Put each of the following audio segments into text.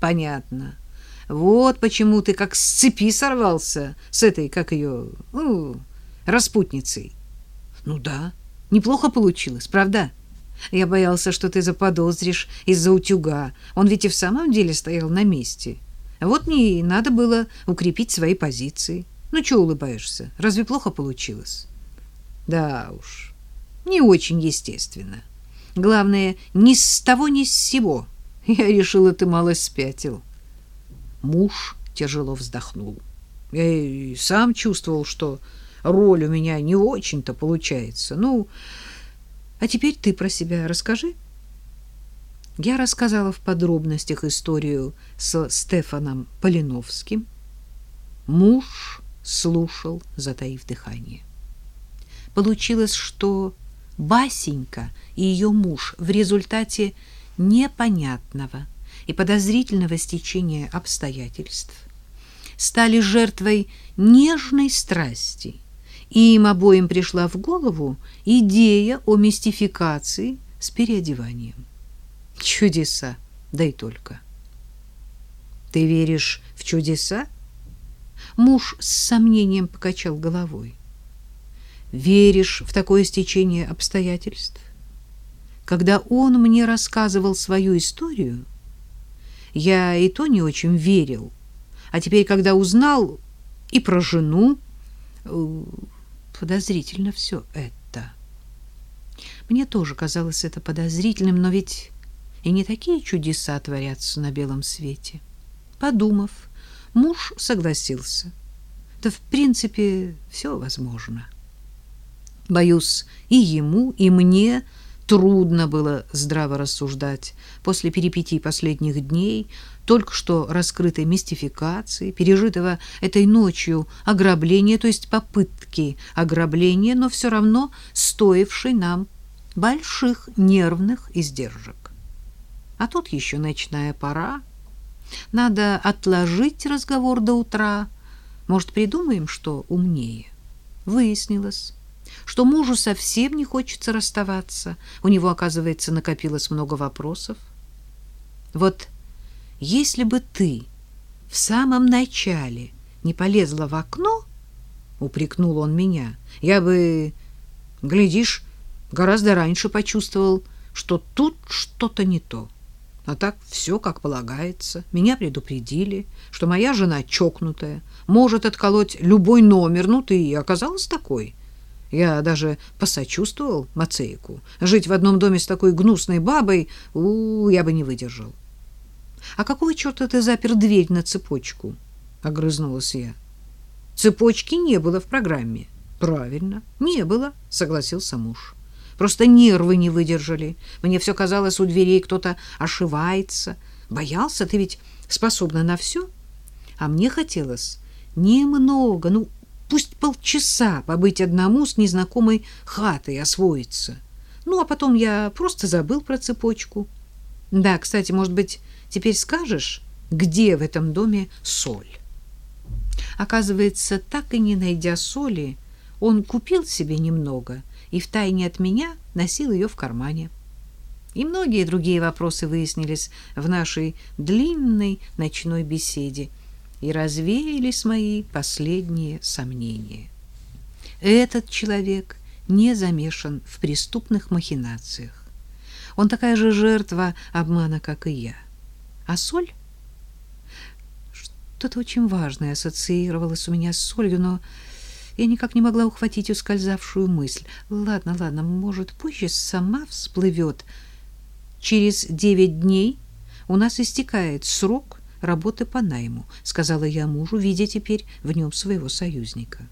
понятно. Вот почему ты как с цепи сорвался с этой, как ее, ну, распутницей. Ну да, неплохо получилось, правда? Я боялся, что ты заподозришь из-за утюга. Он ведь и в самом деле стоял на месте. Вот мне и надо было укрепить свои позиции. Ну, чего улыбаешься? Разве плохо получилось? Да уж, не очень естественно. Главное, ни с того, ни с сего. Я решила, ты мало спятил. Муж тяжело вздохнул. Я и сам чувствовал, что роль у меня не очень-то получается. Ну, а теперь ты про себя расскажи. Я рассказала в подробностях историю со Стефаном Полиновским. Муж слушал, затаив дыхание. Получилось, что Басенька и ее муж в результате непонятного и подозрительного стечения обстоятельств стали жертвой нежной страсти, и им обоим пришла в голову идея о мистификации с переодеванием. Чудеса, да и только. Ты веришь в чудеса? Муж с сомнением покачал головой. Веришь в такое стечение обстоятельств? Когда он мне рассказывал свою историю, я и то не очень верил. А теперь, когда узнал и про жену, э, подозрительно все это. Мне тоже казалось это подозрительным, но ведь и не такие чудеса творятся на белом свете. Подумав, муж согласился. Да в принципе все возможно. Боюсь, и ему, и мне трудно было здраво рассуждать после перипетий последних дней, только что раскрытой мистификации, пережитого этой ночью ограбления, то есть попытки ограбления, но все равно стоившей нам больших нервных издержек. А тут еще ночная пора. Надо отложить разговор до утра. Может, придумаем, что умнее. Выяснилось, что мужу совсем не хочется расставаться. У него, оказывается, накопилось много вопросов. Вот если бы ты в самом начале не полезла в окно, упрекнул он меня, я бы, глядишь, гораздо раньше почувствовал, что тут что-то не то. А так все как полагается. Меня предупредили, что моя жена чокнутая, может отколоть любой номер, ну ты и оказалась такой. Я даже посочувствовал Мацейку. Жить в одном доме с такой гнусной бабой, у, я бы не выдержал. А какого черта ты запер дверь на цепочку? огрызнулась я. Цепочки не было в программе. Правильно, не было, согласился муж. Просто нервы не выдержали. Мне все казалось, у дверей кто-то ошивается. Боялся, ты ведь способна на все. А мне хотелось немного, ну, пусть полчаса побыть одному с незнакомой хатой, освоиться. Ну, а потом я просто забыл про цепочку. Да, кстати, может быть, теперь скажешь, где в этом доме соль? Оказывается, так и не найдя соли, он купил себе немного и втайне от меня носил ее в кармане. И многие другие вопросы выяснились в нашей длинной ночной беседе, и развеялись мои последние сомнения. Этот человек не замешан в преступных махинациях. Он такая же жертва обмана, как и я. А соль? Что-то очень важное ассоциировалось у меня с солью, но я никак не могла ухватить ускользавшую мысль. Ладно, ладно, может, позже сама всплывет. Через девять дней у нас истекает срок работы по найму, сказала я мужу, видя теперь в нем своего союзника.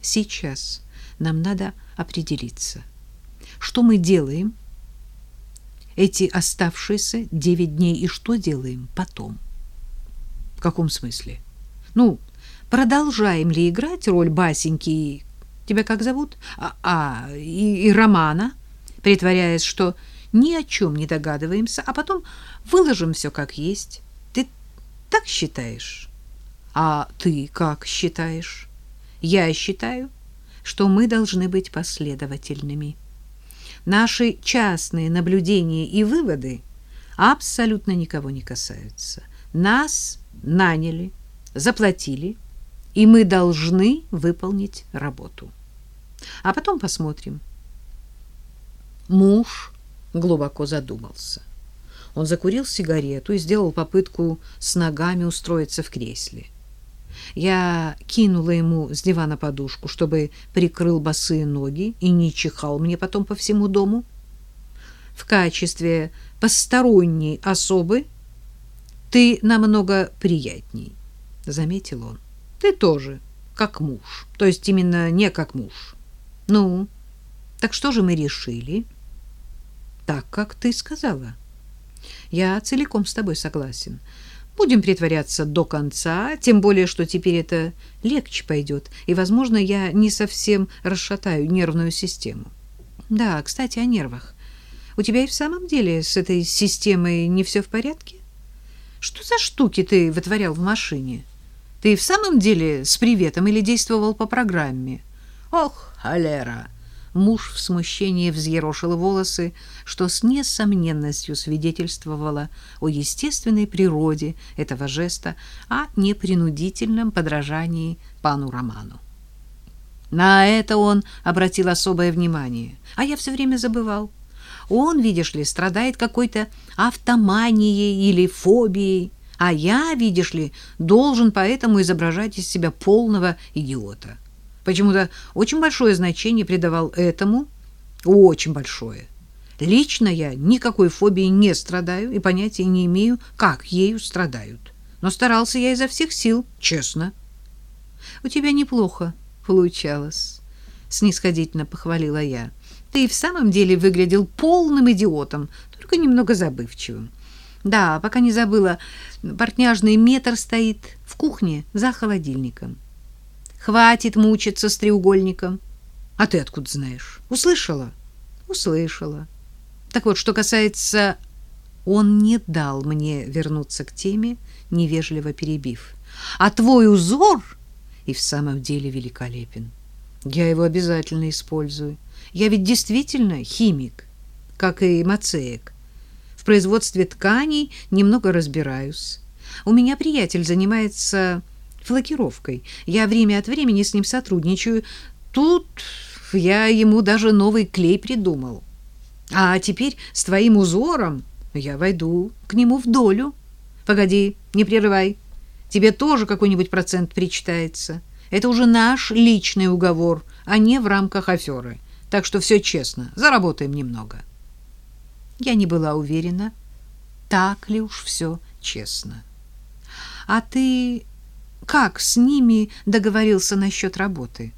Сейчас нам надо определиться, что мы делаем эти оставшиеся девять дней и что делаем потом. В каком смысле? Ну, продолжаем ли играть роль Басеньки и тебя как зовут? А, а и, и Романа, притворяясь, что ни о чем не догадываемся, а потом выложим все как есть так считаешь? А ты как считаешь? Я считаю, что мы должны быть последовательными. Наши частные наблюдения и выводы абсолютно никого не касаются. Нас наняли, заплатили, и мы должны выполнить работу. А потом посмотрим. Муж глубоко задумался. Он закурил сигарету и сделал попытку с ногами устроиться в кресле. Я кинула ему с дивана подушку, чтобы прикрыл босые ноги и не чихал мне потом по всему дому. В качестве посторонней особы ты намного приятней, — заметил он. Ты тоже как муж, то есть именно не как муж. Ну, так что же мы решили? Так, как ты сказала. Я целиком с тобой согласен. Будем притворяться до конца, тем более, что теперь это легче пойдет, и, возможно, я не совсем расшатаю нервную систему. Да, кстати, о нервах. У тебя и в самом деле с этой системой не все в порядке? Что за штуки ты вытворял в машине? Ты в самом деле с приветом или действовал по программе? Ох, холера! Муж в смущении взъерошил волосы, что с несомненностью свидетельствовало о естественной природе этого жеста, а не принудительном подражании пану Роману. На это он обратил особое внимание, а я все время забывал. Он, видишь ли, страдает какой-то автоманией или фобией, а я, видишь ли, должен поэтому изображать из себя полного идиота. Почему-то очень большое значение придавал этому, очень большое. Лично я никакой фобией не страдаю и понятия не имею, как ею страдают. Но старался я изо всех сил, честно. У тебя неплохо получалось, снисходительно похвалила я. Ты и в самом деле выглядел полным идиотом, только немного забывчивым. Да, пока не забыла, портняжный метр стоит в кухне за холодильником. Хватит мучиться с треугольником. А ты откуда знаешь? Услышала? Услышала. Так вот, что касается... Он не дал мне вернуться к теме, невежливо перебив. А твой узор и в самом деле великолепен. Я его обязательно использую. Я ведь действительно химик, как и Мацеек. В производстве тканей немного разбираюсь. У меня приятель занимается флокировкой. Я время от времени с ним сотрудничаю. Тут я ему даже новый клей придумал. А теперь с твоим узором я войду к нему в долю. Погоди, не прерывай. Тебе тоже какой-нибудь процент причитается. Это уже наш личный уговор, а не в рамках аферы. Так что все честно, заработаем немного. Я не была уверена, так ли уж все честно. А ты как с ними договорился насчет работы?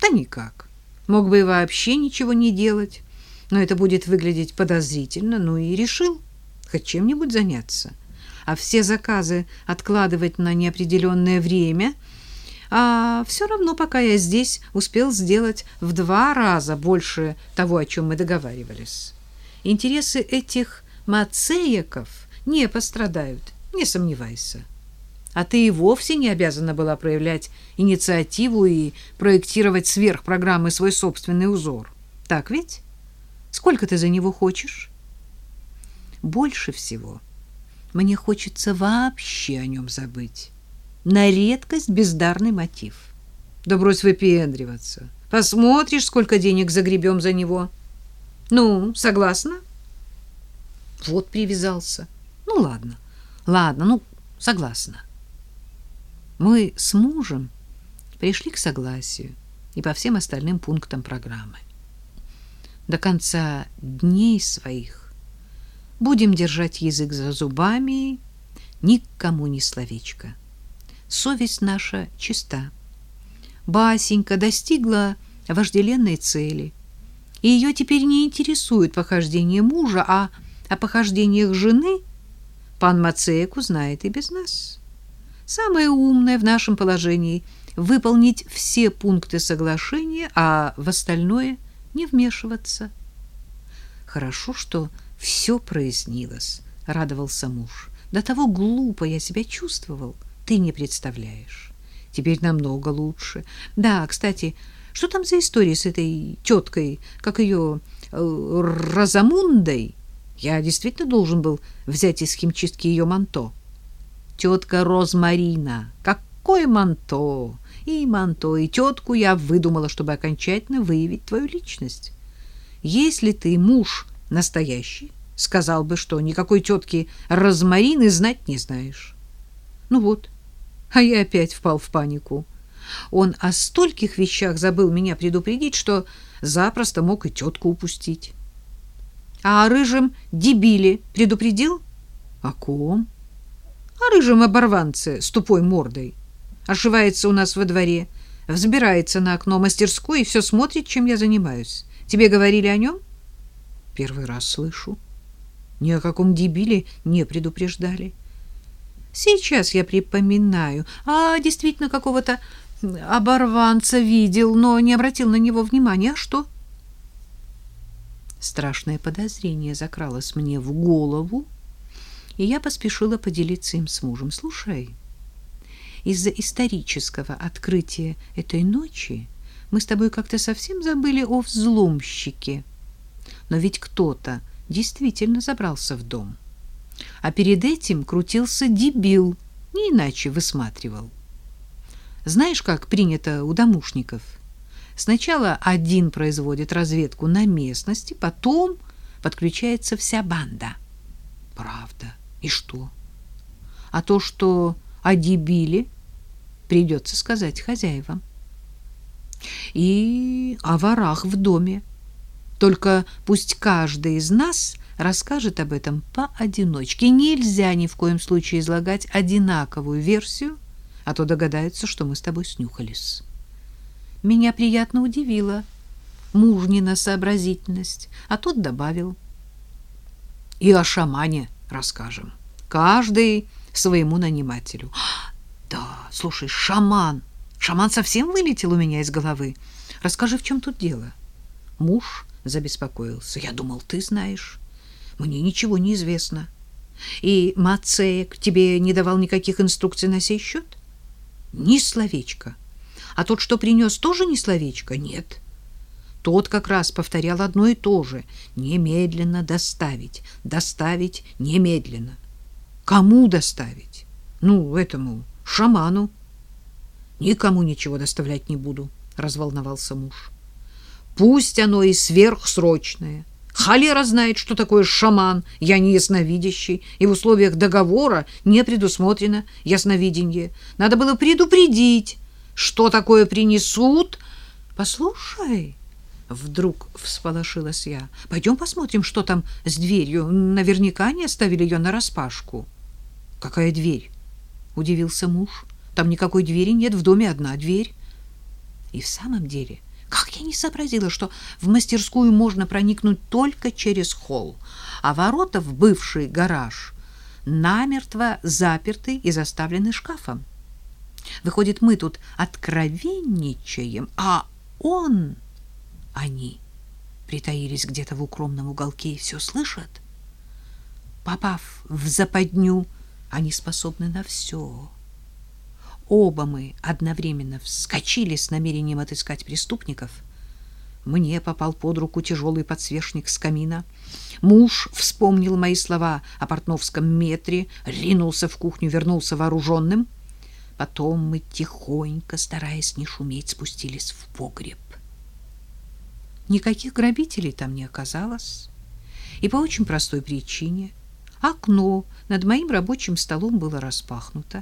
Да никак. Мог бы и вообще ничего не делать, но это будет выглядеть подозрительно, ну и решил хоть чем-нибудь заняться. А все заказы откладывать на неопределенное время, а все равно, пока я здесь, успел сделать в два раза больше того, о чем мы договаривались. Интересы этих мацеяков не пострадают, не сомневайся а ты и вовсе не обязана была проявлять инициативу и проектировать сверх программы свой собственный узор. Так ведь? Сколько ты за него хочешь? Больше всего мне хочется вообще о нем забыть. На редкость бездарный мотив. Да брось выпендриваться. Посмотришь, сколько денег загребем за него. Ну, согласна? Вот привязался. Ну, ладно. Ладно, ну, согласна. Мы с мужем пришли к согласию и по всем остальным пунктам программы. До конца дней своих будем держать язык за зубами, никому ни словечко. Совесть наша чиста. Басенька достигла вожделенной цели, и ее теперь не интересует похождение мужа, а о похождениях жены пан Мацеек узнает и без нас. Самое умное в нашем положении — выполнить все пункты соглашения, а в остальное не вмешиваться. Хорошо, что все прояснилось, — радовался муж. До того глупо я себя чувствовал, ты не представляешь. Теперь намного лучше. Да, кстати, что там за история с этой теткой, как ее э, Розамундой? Я действительно должен был взять из химчистки ее манто. Тетка Розмарина. Какое манто! И манто, и тетку я выдумала, чтобы окончательно выявить твою личность. Если ты муж настоящий, сказал бы, что никакой тетки Розмарины знать не знаешь. Ну вот, а я опять впал в панику. Он о стольких вещах забыл меня предупредить, что запросто мог и тетку упустить. А о рыжем дебиле предупредил? О ком? О рыжем оборванце с тупой мордой. Ошивается у нас во дворе, взбирается на окно мастерской и все смотрит, чем я занимаюсь. Тебе говорили о нем? Первый раз слышу. Ни о каком дебиле не предупреждали. Сейчас я припоминаю. А, действительно, какого-то оборванца видел, но не обратил на него внимания. А что? Страшное подозрение закралось мне в голову, и я поспешила поделиться им с мужем. Слушай, из-за исторического открытия этой ночи мы с тобой как-то совсем забыли о взломщике. Но ведь кто-то действительно забрался в дом. А перед этим крутился дебил, не иначе высматривал. Знаешь, как принято у домушников? Сначала один производит разведку на местности, потом подключается вся банда. Правда. И что? А то, что о дебиле придется сказать хозяевам. И о ворах в доме. Только пусть каждый из нас расскажет об этом поодиночке. Нельзя ни в коем случае излагать одинаковую версию, а то догадаются, что мы с тобой снюхались. Меня приятно удивила мужнина сообразительность, а тот добавил. И о шамане расскажем. Каждый своему нанимателю. Да, слушай, шаман. Шаман совсем вылетел у меня из головы. Расскажи, в чем тут дело? Муж забеспокоился. Я думал, ты знаешь. Мне ничего не известно. И Мацеек тебе не давал никаких инструкций на сей счет? Ни словечка. А тот, что принес, тоже ни словечка? Нет. Тот как раз повторял одно и то же. Немедленно доставить. Доставить немедленно. Кому доставить? Ну, этому шаману. Никому ничего доставлять не буду, разволновался муж. Пусть оно и сверхсрочное. Холера знает, что такое шаман, я не ясновидящий, и в условиях договора не предусмотрено ясновидение. Надо было предупредить, что такое принесут. Послушай, вдруг всполошилась я. Пойдем посмотрим, что там с дверью. Наверняка они оставили ее нараспашку. Какая дверь? удивился муж. Там никакой двери нет, в доме одна дверь. И в самом деле, как я не сообразила, что в мастерскую можно проникнуть только через холл, а ворота в бывший гараж намертво заперты и заставлены шкафом. Выходит, мы тут откровенничаем, а он, они, притаились где-то в укромном уголке и все слышат. Попав в западню, они способны на все. Оба мы одновременно вскочили с намерением отыскать преступников. Мне попал под руку тяжелый подсвечник с камина. Муж вспомнил мои слова о портновском метре, ринулся в кухню, вернулся вооруженным. Потом мы тихонько, стараясь не шуметь, спустились в погреб. Никаких грабителей там не оказалось. И по очень простой причине. Окно над моим рабочим столом было распахнуто.